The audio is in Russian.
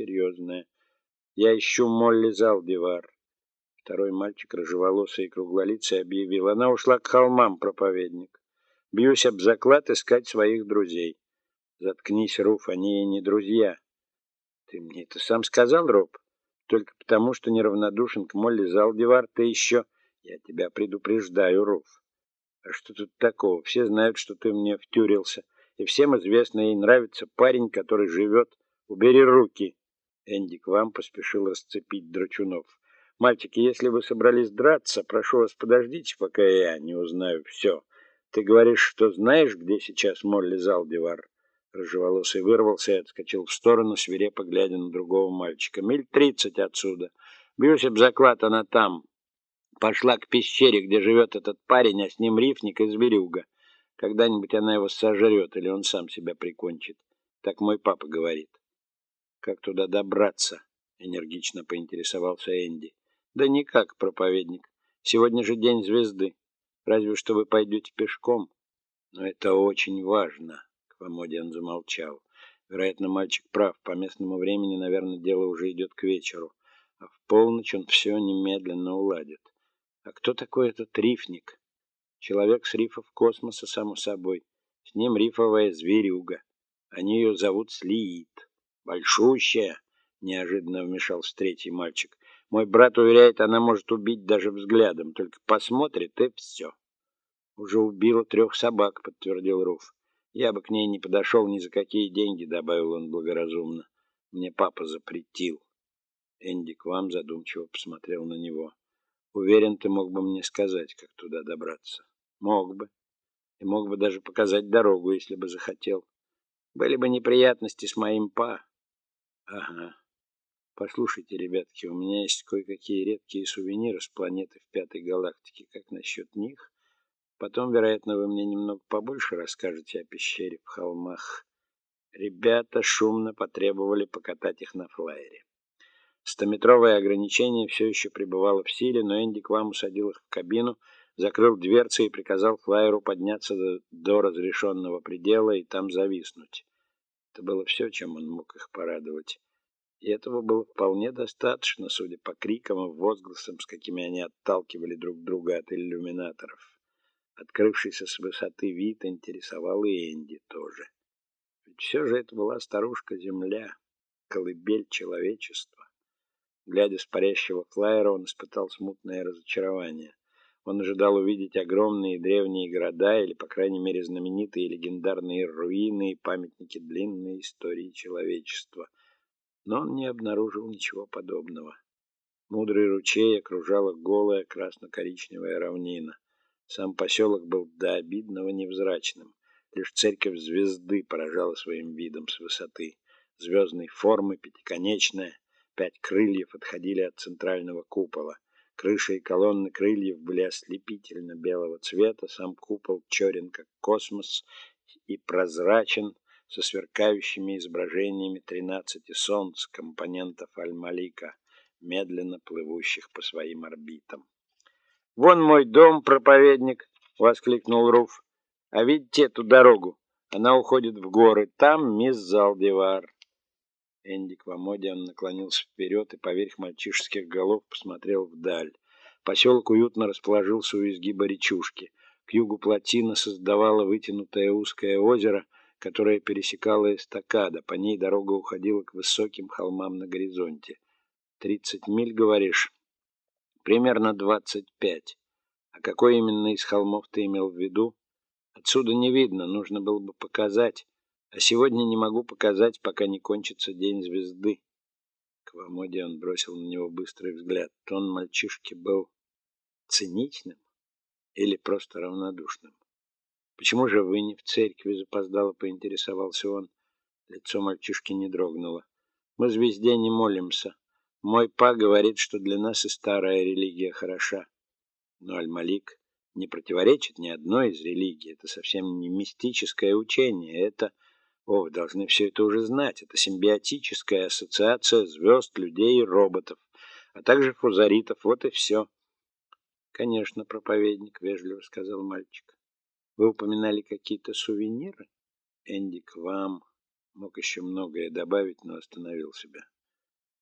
серьезное. Я ищу Молли Залдивар. Второй мальчик, рыжеволосый и круглолицый, объявил. Она ушла к холмам, проповедник. Бьюсь об заклад искать своих друзей. Заткнись, Руф, они ей не друзья. Ты мне это сам сказал, Роб? Только потому, что неравнодушен к Молли Залдивар, ты еще... Я тебя предупреждаю, Руф. А что тут такого? Все знают, что ты мне втюрился. И всем известно, ей нравится парень, который живет. Убери руки. Энди к вам поспешил расцепить драчунов. Мальчики, если вы собрались драться, прошу вас, подождите, пока я не узнаю все. Ты говоришь, что знаешь, где сейчас Молли Залдивар? Рыжеволосый вырвался и отскочил в сторону, свирепо глядя на другого мальчика. «Миль тридцать отсюда. Бьюсь об заклад, она там. Пошла к пещере, где живет этот парень, а с ним рифник и зверюга. Когда-нибудь она его сожрет, или он сам себя прикончит. Так мой папа говорит». «Как туда добраться?» — энергично поинтересовался Энди. «Да никак, проповедник. Сегодня же день звезды. Разве что вы пойдете пешком. Но это очень важно». Помодиан замолчал. Вероятно, мальчик прав. По местному времени, наверное, дело уже идет к вечеру. А в полночь он все немедленно уладит. А кто такой этот рифник? Человек с рифов космоса, само собой. С ним рифовая зверюга. Они ее зовут Слиит. Большущая, неожиданно вмешался третий мальчик. Мой брат уверяет, она может убить даже взглядом. Только посмотрит, и все. Уже убила трех собак, подтвердил Руф. Я бы к ней не подошел ни за какие деньги, добавил он благоразумно. Мне папа запретил. Энди к вам задумчиво посмотрел на него. Уверен, ты мог бы мне сказать, как туда добраться. Мог бы. И мог бы даже показать дорогу, если бы захотел. Были бы неприятности с моим па. Ага. Послушайте, ребятки, у меня есть кое-какие редкие сувениры с планеты в пятой галактике. Как насчет них? Потом, вероятно, вы мне немного побольше расскажете о пещере в холмах. Ребята шумно потребовали покатать их на флайере. Стометровое ограничение все еще пребывало в силе, но Энди к вам усадил их в кабину, закрыл дверцы и приказал флайеру подняться до, до разрешенного предела и там зависнуть. Это было все, чем он мог их порадовать. И этого было вполне достаточно, судя по крикам и возгласам, с какими они отталкивали друг друга от иллюминаторов. Открывшийся с высоты вид интересовал и Энди тоже. Ведь все же это была старушка-Земля, колыбель человечества. Глядя с парящего флайера, он испытал смутное разочарование. Он ожидал увидеть огромные древние города или, по крайней мере, знаменитые легендарные руины и памятники длинной истории человечества. Но он не обнаружил ничего подобного. Мудрый ручей окружала голая красно-коричневая равнина. Сам поселок был до обидного невзрачным. Лишь церковь звезды поражала своим видом с высоты. Звездной формы, пятиконечная, пять крыльев отходили от центрального купола. Крыша и колонны крыльев были ослепительно белого цвета, сам купол черен, как космос, и прозрачен, со сверкающими изображениями тринадцати солнц, компонентов Аль-Малика, медленно плывущих по своим орбитам. «Вон мой дом, проповедник!» — воскликнул Руф. «А видите эту дорогу? Она уходит в горы. Там мисс Залдивар». Энди Квамодиан наклонился вперед и поверх мальчишеских голов посмотрел вдаль. Поселок уютно расположился у изгиба речушки. К югу плотина создавала вытянутое узкое озеро, которое пересекало эстакада. По ней дорога уходила к высоким холмам на горизонте. «Тридцать миль, говоришь?» Примерно двадцать пять. А какой именно из холмов ты имел в виду? Отсюда не видно, нужно было бы показать. А сегодня не могу показать, пока не кончится день звезды. К Вамоде он бросил на него быстрый взгляд. Тон мальчишки был циничным или просто равнодушным. «Почему же вы не в церкви?» — запоздало поинтересовался он. Лицо мальчишки не дрогнуло. «Мы звезде не молимся. Мой па говорит, что для нас и старая религия хороша. Но Аль-Малик не противоречит ни одной из религий. Это совсем не мистическое учение. Это, о, должны все это уже знать, это симбиотическая ассоциация звезд, людей и роботов, а также фузаритов. Вот и все. Конечно, проповедник, вежливо сказал мальчик. Вы упоминали какие-то сувениры? Энди к вам мог еще многое добавить, но остановил себя.